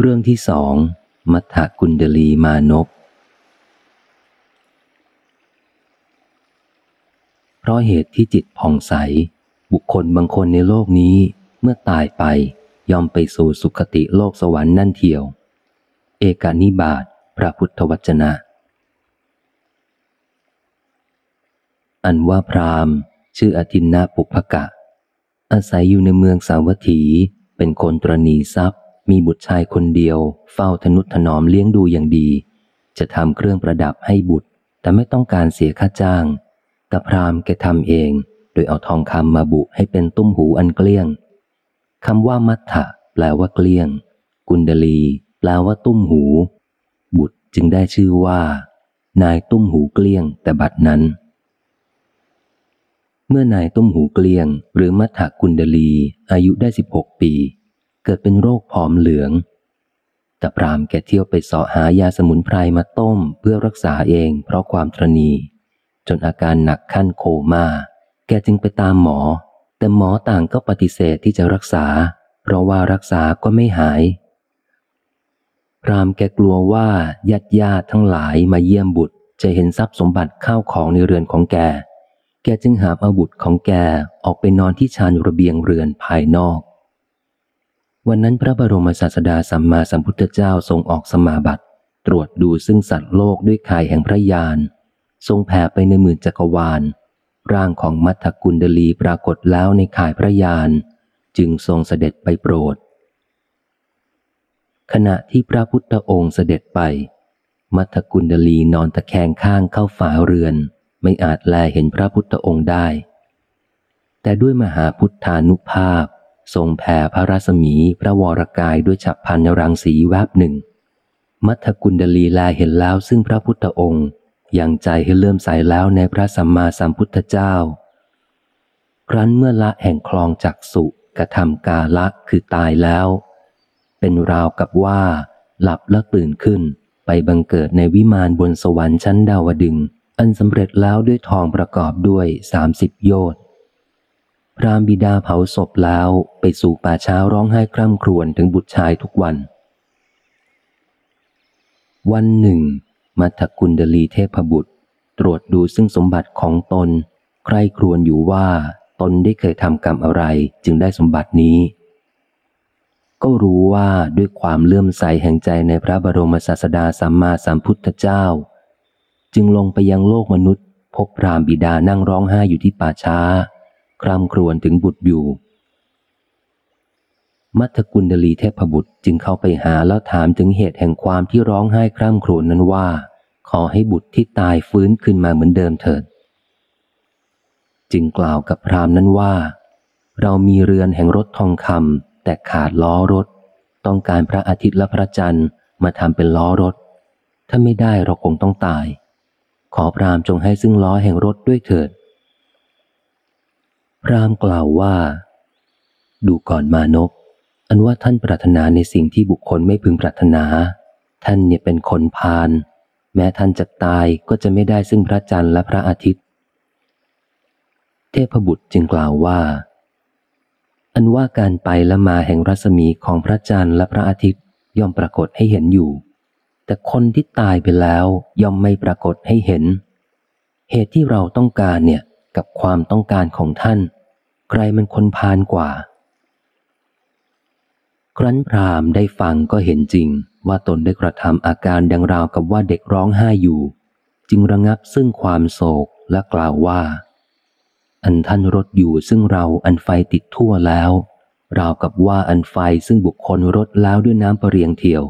เรื่องที่สอง มัทธกุณเดลีมานพเพราะเหตุที่จิตผ่องใส บุคคลบางคนในโลกนี้เมื่อตายไปยอมไปสู่สุคติโลกสวรรค์นั่นเทียว เอกานิบาตพระพุทธวจนะ อันว่าพราหมณ์ ชื่ออธินนาปุพกะ อาศัยอยู่ในเมืองสาวัตถีเป็นคนตรณีทรัพย์ มีบุตรชายคนเดียว เฝ้าทนุถนอมเลี้ยงดูอย่างดี จะทำเครื่องประดับให้บุตร แต่ไม่ต้องการเสียค่าจ้าง แต่พรามแกทำเอง โดยเอาทองคำมาบุให้เป็นตุ้มหูอันเกลี้ยงคำว่ามัทธะแปลว่าเกลี้ยง กุณดลี แปลว่าตุ้มหู บุตรจึงได้ชื่อว่า นายตุ้มหูเกลี้ยง แต่บัดนั้น เมื่อนายตุ้มหูเกลี้ยง หรือมัทธกุณดลี อายุได้สิบหกปี เกิดเป็นโรคผอมเหลือง แต่พรามแกเที่ยวไปเสาะหายาสมุนไพรมาต้มเพื่อรักษาเองเพราะความตรณี จนอาการหนักขั้นโคมาแกจึงไปตามหมอ แต่หมอต่างก็ปฏิเสธที่จะรักษา เพราะว่ารักษาก็ไม่หาย พรามแกกลัวว่าญาติญาติทั้งหลายมาเยี่ยมบุตร จะเห็นทรัพย์สมบัติข้าวของในเรือนของแก แกจึงหาอาบุตรของแกออกไปนอนที่ชานระเบียงเรือนภายนอก วันนั้นพระบรมศาสดาสัมมาสัมพุทธเจ้าทรงออกสมาบัติ ตรวจดูซึ่งสัตว์โลกด้วยข่ายแห่งพระยานทรงแผ่ไปในหมื่นจักรวาล ร่างของมัทธกุลดลีปรากฏแล้วในข่ายพระยาน จึงทรงเสด็จไปโปรด ขณะที่พระพุทธองค์เสด็จไป มัทธกุลดลีนอนตะแคงข้างเข้าฝาเรือน ไม่อาจแลเห็นพระพุทธองค์ได้ แต่ด้วยมหาพุทธานุภาพ ทรงแผ่พระรัศมีพระวรกายด้วยฉับพันรังสีแวบหนึ่ง มัทกุลดลีแลเห็นแล้วซึ่งพระพุทธองค์ยังใจให้เลื่อมใสแล้วในพระสัมมาสัมพุทธเจ้า ครั้นเมื่อละแห่งคลองจักสุกระทำกาละคือตายแล้ว เป็นราวกับว่า หลับแล้วตื่นขึ้นไปบังเกิดในวิมานบนสวรรค์ชั้นดาวดึง อันสำเร็จแล้วด้วยทองประกอบด้วยสามสิบโยชน พรามบิดาเผาศพแล้วไปสู่ป่าช้าร้องไห้คร่ำครวญถึงบุตรชายทุกวัน วันหนึ่ง มัทกุลดลีเทพบุตร ตรวจดูซึ่งสมบัติของตน ใครครวญอยู่ว่าตนได้เคยทำกรรมอะไรจึงได้สมบัตินี้ ก็รู้ว่าด้วยความเลื่อมใสแห่งใจในพระบรมศาสดาสัมมาสัมพุทธเจ้า จึงลงไปยังโลกมนุษย์ พบพรามบิดานั่งร้องไห้อยู่ที่ป่าช้า คร่ำครวญถึงบุตรอยู่ มัทกุลดลีเทพบุตรจึงเข้าไปหาแล้วถามถึงเหตุแห่งความที่ร้องไห้คร่ำครวญนั้นว่า ขอให้บุตรที่ตายฟื้นขึ้นมาเหมือนเดิมเถิด จึงกล่าวกับพรามนั้นว่า เรามีเรือนแห่งรถทองคำแต่ขาดล้อรถ ต้องการพระอาทิตย์และพระจันทร์มาทำเป็นล้อรถ ถ้าไม่ได้เราคงต้องตาย ขอพรามจงให้ซึ่งล้อแห่งรถด้วยเถิด พรามกล่าวว่า ดูก่อนมานกอันว่าท่านปรารถนาในสิ่งที่บุคคลไม่พึงปรารถนา ท่านเนี่ยเป็นคนพาลแม้ท่านจะตายก็จะไม่ได้ซึ่งพระจันทร์และพระอาทิตย์ เทพบุตรจึงกล่าวว่า อันว่าการไปและมาแห่งรัศมีของพระจันทร์และพระอาทิตย์ย่อมปรากฏให้เห็นอยู่ แต่คนที่ตายไปแล้วย่อมไม่ปรากฏให้เห็น เหตุที่เราต้องการเนี่ยกับความต้องการของท่าน ใครมันคนพาลกว่า ครั้นพรามได้ฟังก็เห็นจริง ว่าตนได้กระทำอาการดังราวกับว่าเด็กร้องไห้อยู่ จึงระงับซึ่งความโศกและกล่าวว่า อันท่านรถอยู่ซึ่งเราอันไฟติดทั่วแล้ว ราวกับว่าอันไฟซึ่งบุคคลรถแล้วด้วยน้ำประเรียงเที่ยว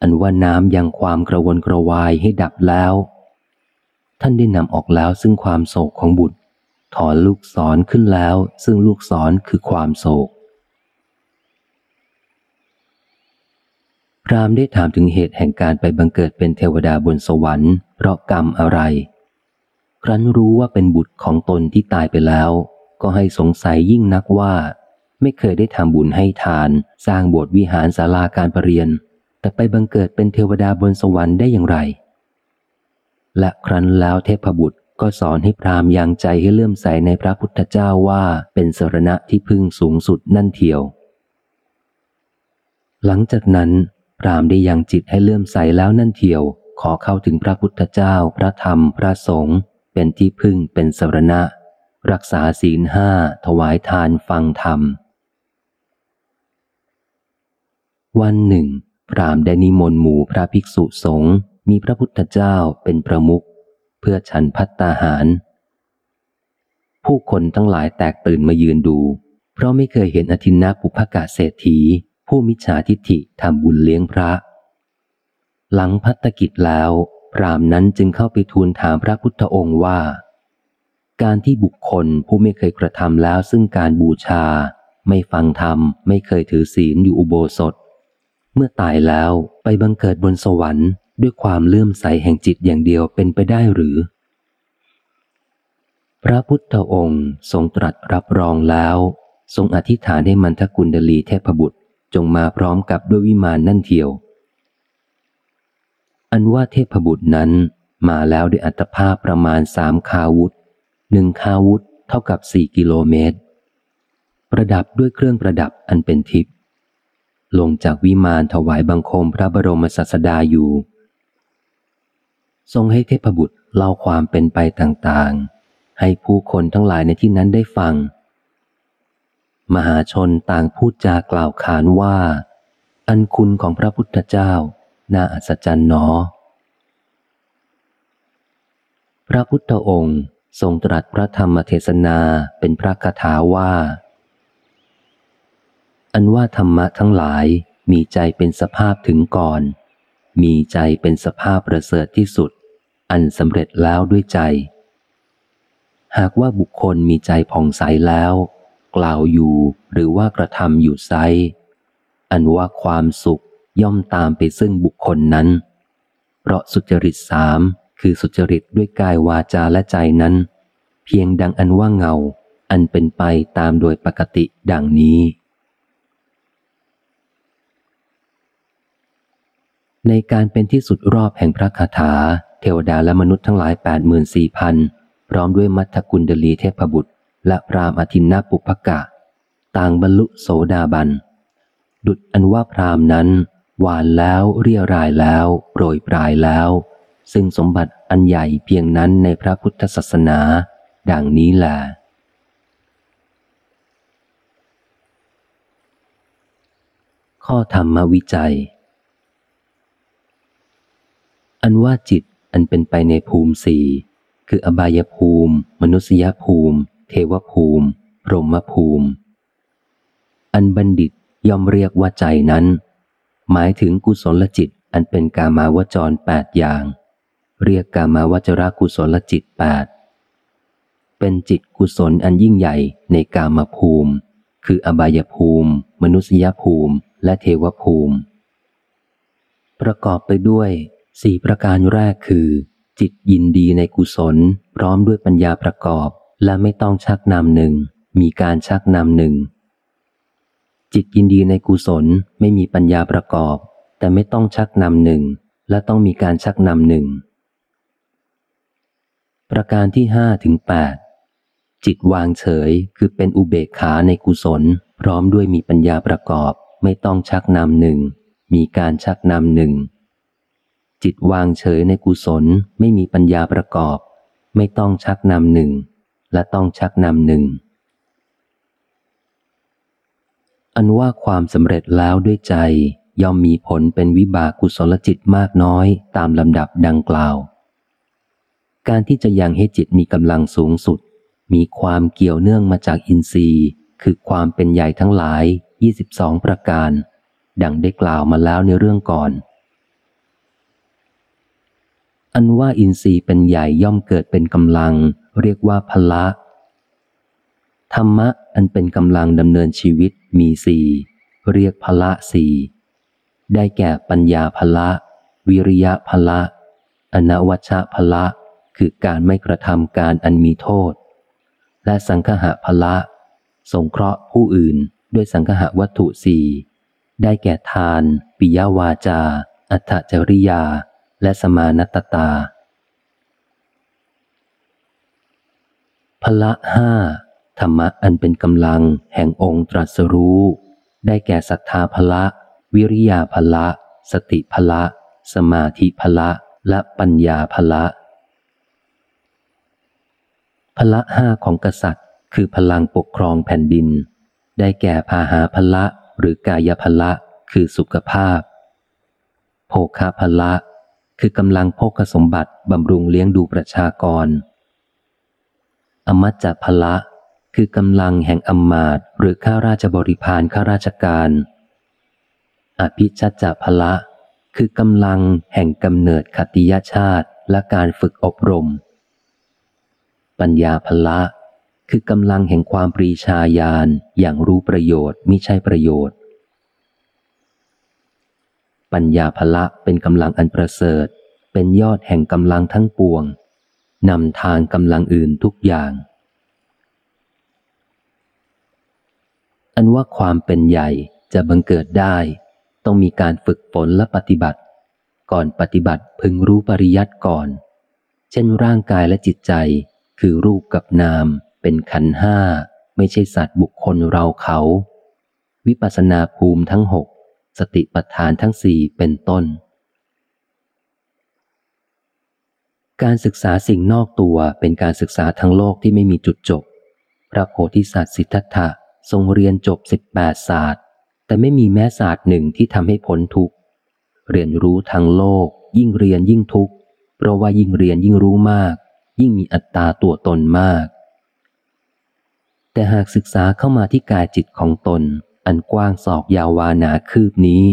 อันว่าน้ำยังความกระวนกระวายให้ดับแล้ว ท่านได้นำออกแล้วซึ่งความโศกของบุตร ถอนลูกศรขึ้นแล้ว ซึ่งลูกศรคือความโศก พรามได้ถามถึงเหตุแห่งการไปบังเกิดเป็นเทวดาบนสวรรค์ เพราะกรรมอะไร ครั้นรู้ว่าเป็นบุตรของตนที่ตายไปแล้ว ก็ให้สงสัยยิ่งนักว่า ไม่เคยได้ทำบุญให้ทาน สร้างโบสถ์วิหารศาลาการประเรียน แต่ไปบังเกิดเป็นเทวดาบนสวรรค์ได้อย่างไรและครั้นแล้วเทพบุตร ก็สอนให้พรามยังใจให้เลื่อมใสในพระพุทธเจ้าว่าเป็นสรณะที่พึ่งสูงสุดนั่นเทียว หลังจากนั้น พรามได้ยังจิตให้เลื่อมใสแล้วนั่นเทียว ขอเข้าถึงพระพุทธเจ้า พระธรรม พระสงฆ์เป็นที่พึ่งเป็นสรณะ รักษาศีลห้าถวายทานฟังธรรม วันหนึ่ง พรามได้นิมนต์หมู่พระภิกษุสงฆ์มีพระพุทธเจ้าเป็นประมุข พื่อฉันพัตตาหาร ผู้คนทั้งหลายแตกตื่นมายืนดู เพราะไม่เคยเห็นอธินาปุพกาเศรษฐี ผู้มิจฉาทิฏฐิทำบุญเลี้ยงพระ หลังพัฒกิจแล้ว พรามนั้นจึงเข้าไปทูลถามพระพุทธองค์ว่า การที่บุคคลผู้ไม่เคยกระทำแล้วซึ่งการบูชา ไม่ฟังธรรม ไม่เคยถือศีลอยู่อุโบสถ เมื่อตายแล้วไปบังเกิดบนสวรรค์ ด้วยความเลื่อมใสแห่งจิตอย่างเดียวเป็นไปได้หรือ พระพุทธองค์ทรงตรัสรับรองแล้ว ทรงอธิษฐานให้มันทกุลดลีเทพบุตรจงมาพร้อมกับด้วยวิมานนั่นเทียว อันว่าเทพบุตรนั้นมาแล้วด้วยอัตภาพประมาณสามคาวุธหนึ่งคาวุธเท่ากับสี่กิโลเมตร ประดับด้วยเครื่องประดับอันเป็นทิพย์ลงจากวิมานถวายบังคมพระบรมศาสดาอยู่ ทรงให้เทพบุตรเล่าความเป็นไปต่างๆ ให้ผู้คนทั้งหลายในที่นั้นได้ฟัง มหาชนต่างพูดจากล่าวขานว่า อันคุณของพระพุทธเจ้า น่าอัศจรรย์หนอ พระพุทธองค์ทรงตรัสพระธรรมเทศนาเป็นพระคาถาว่า อันว่าธรรมะทั้งหลายมีใจเป็นสภาพถึงก่อน มีใจเป็นสภาพประเสริฐที่สุด อันสำเร็จแล้วด้วยใจ หากว่าบุคคลมีใจผ่องใสแล้ว กล่าวอยู่หรือว่ากระทำอยู่ไซอันว่าความสุขย่อมตามไปซึ่งบุคคลนั้น เพราะสุจริตสามคือสุจริตด้วยกายวาจาและใจนั้น เพียงดังอันว่าเงา อันเป็นไปตามโดยปกติดังนี้ ในการเป็นที่สุดรอบแห่งพระคาถา เทวดาและมนุษย์ทั้งหลายแปดหมื่นสี่พันพร้อมด้วยมัทธกุลเดลีเทพบุตร และพรามอธินนาปุพกะ ต่างบรรลุโสดาบัน ดุดอันว่าพรามนั้น หวานแล้วเรียรายแล้ว โปรยปลายแล้ว ซึ่งสมบัติอันใหญ่เพียงนั้นในพระพุทธศาสนา ดังนี้แหละข้อธรรมวิจัย อันว่าจิตอันเป็นไปในภูมิสี่คืออบายภูมิ มนุษยภูมิ เทวภูมิ พรหมภูมิ อันบัณฑิตย่อมเรียกว่าใจนั้น หมายถึงกุศลจิตอันเป็นกามาวจรแปดอย่าง เรียกกามาวจรากุศลจิตแปดเป็นจิตกุศลอันยิ่งใหญ่ในกามภูมิ คืออบายภูมิ มนุษยภูมิ และเทวภูมิ ประกอบไปด้วย สี่ประการแรกคือ จิตยินดีในกุศล พร้อมด้วยปัญญาประกอบ และไม่ต้องชักนำหนึ่ง มีการชักนำหนึ่ง จิตยินดีในกุศลไม่มีปัญญาประกอบ แต่ไม่ต้องชักนำหนึ่ง และต้องมีการชักนำหนึ่ง ประการที่ห้าถึงแปดจิตวางเฉยคือเป็นอุเบกขาในกุศล พร้อมด้วยมีปัญญาประกอบ ไม่ต้องชักนำหนึ่ง มีการชักนำหนึ่ง จิตวางเฉยในกุศลไม่มีปัญญาประกอบ ไม่ต้องชักนำหนึ่ง และต้องชักนำหนึ่ง อันว่าความสำเร็จแล้วด้วยใจ ย่อมมีผลเป็นวิบากกุศลจิตมากน้อยตามลำดับดังกล่าว การที่จะยังให้จิตมีกำลังสูงสุด มีความเกี่ยวเนื่องมาจากอินทรีย์ คือความเป็นใหญ่ทั้งหลาย 22 ประการ ดังได้กล่าวมาแล้วในเรื่องก่อน อันว่าอินทรีย์เป็นใหญ่ย่อมเกิดเป็นกำลัง เรียกว่าพละ ธรรมะอันเป็นกำลังดำเนินชีวิตมีสี่เรียกพละสี่ได้แก่ปัญญาพละ วิริยะพละ อนวัชพละ คือการไม่กระทำการอันมีโทษ และสังคหะพละ สงเคราะห์ผู้อื่นด้วยสังคหะวัตถุสี่ได้แก่ทาน ปิยวาจา อัตจริยา และสมานตตา พละห้าธรรมะอันเป็นกำลังแห่งองค์ตรัสรู้ ได้แก่ศรัทธาพละ วิริยาภละ สติภละ สมาธิภละ และปัญญาภละ พละห้าของกษัตริย์ คือพลังปกครองแผ่นดิน ได้แก่พาหาพละหรือกายพละ คือสุขภาพ โภคาพละ คือกำลังโภคสมบัติบำรุงเลี้ยงดูประชากร อมัจจพละ คือกำลังแห่งอำมาตหรือข้าราชบริพารข้าราชการ อภิชัจจพละ คือกำลังแห่งกำเนิดขติยชาติและการฝึกอบรม ปัญญาพละ คือกำลังแห่งความปรีชาญาณอย่างรู้ประโยชน์มิใช่ประโยชน์ ปัญญาพละเป็นกำลังอันประเสริฐ เป็นยอดแห่งกำลังทั้งปวงนำทางกำลังอื่นทุกอย่าง อันว่าความเป็นใหญ่จะบังเกิดได้ ต้องมีการฝึกฝนและปฏิบัติ ก่อนปฏิบัติพึงรู้ปริยัติก่อน เช่นร่างกายและจิตใจ คือรูปกับนาม เป็นขันห้า ไม่ใช่สัตว์บุคคลเราเขา วิปัสนาภูมิทั้งหก สติปัฏฐานทั้งสี่เป็นต้น การศึกษาสิ่งนอกตัวเป็นการศึกษาทั้งโลกที่ไม่มีจุดจบ พระโพธิสัตว์สิทธัตถะทรงเรียนจบสิบแปดศาสตร์ แต่ไม่มีแม้ศาสตร์หนึ่งที่ทำให้พ้นทุกข์เรียนรู้ทั้งโลก ยิ่งเรียนยิ่งทุกข์เพราะว่ายิ่งเรียนยิ่งรู้มาก ยิ่งมีอัตตาตัวตนมาก แต่หากศึกษาเข้ามาที่กายจิตของตน อันกว้างศอกยาววานาคืบนี้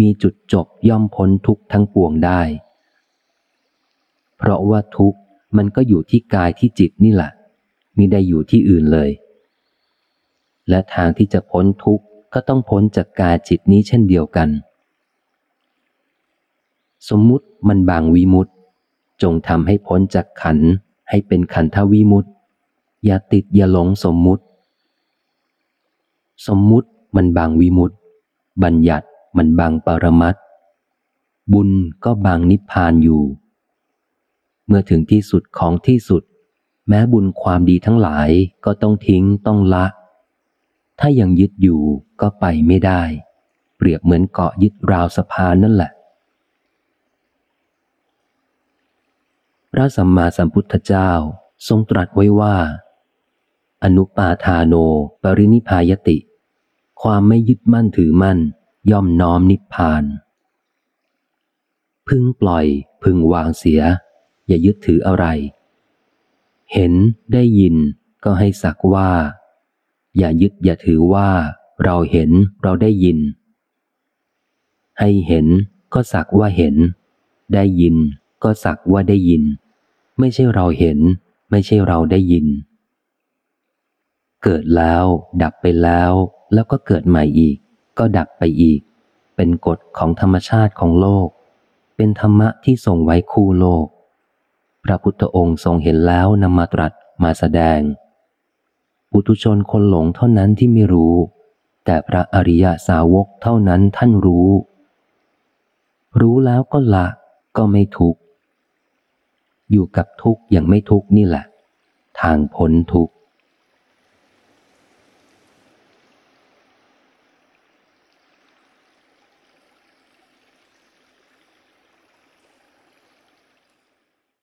มีจุดจบย่อมพ้นทุกทั้งปวงได้ เพราะว่าทุกมันก็อยู่ที่กายที่จิตนี่แหละมิได้อยู่ที่อื่นเลย และทางที่จะพ้นทุกข์ก็ต้องพ้นจากกายจิตนี้เช่นเดียวกัน สมมุติมันบางวิมุตจงทำให้พ้นจากขันให้เป็นขันทวิมุตอย่าติดอย่าหลงสมมุติ สมมุติ มันบางวิมุตบัญญัติมันบางปรมัตบุญก็บางนิพพานอยู่ เมื่อถึงที่สุดของที่สุด แม้บุญความดีทั้งหลายก็ต้องทิ้งต้องละ ถ้ายังยึดอยู่ก็ไปไม่ได้ เปรียบเหมือนเกาะยึดราวสะพานนั่นแหละ พระสัมมาสัมพุทธเจ้าทรงตรัสไว้ว่า อนุปาทาโน ปรินิพายติ ความไม่ยึดมั่นถือมั่น ย่อมน้อมนิพพาน พึงปล่อยพึงวางเสีย อย่ายึดถืออะไร เห็นได้ยินก็ให้สักว่า อย่ายึดอย่าถือว่า เราเห็นเราได้ยิน ให้เห็นก็สักว่าเห็น ได้ยินก็สักว่าได้ยิน ไม่ใช่เราเห็น ไม่ใช่เราได้ยิน เกิดแล้ว ดับไปแล้ว แล้วก็เกิดใหม่อีก ก็ดับไปอีก เป็นกฎของธรรมชาติของโลก เป็นธรรมะที่ทรงไว้คู่โลก พระพุทธองค์ทรงเห็นแล้วนำมาตรัสมาแสดง ปุถุชนคนหลงเท่านั้นที่ไม่รู้ แต่พระอริยสาวกเท่านั้นท่านรู้ รู้แล้วก็ละก็ไม่ทุกข์อยู่กับทุกข์อย่างไม่ทุกข์นี่แหละ ทางพ้นทุกข์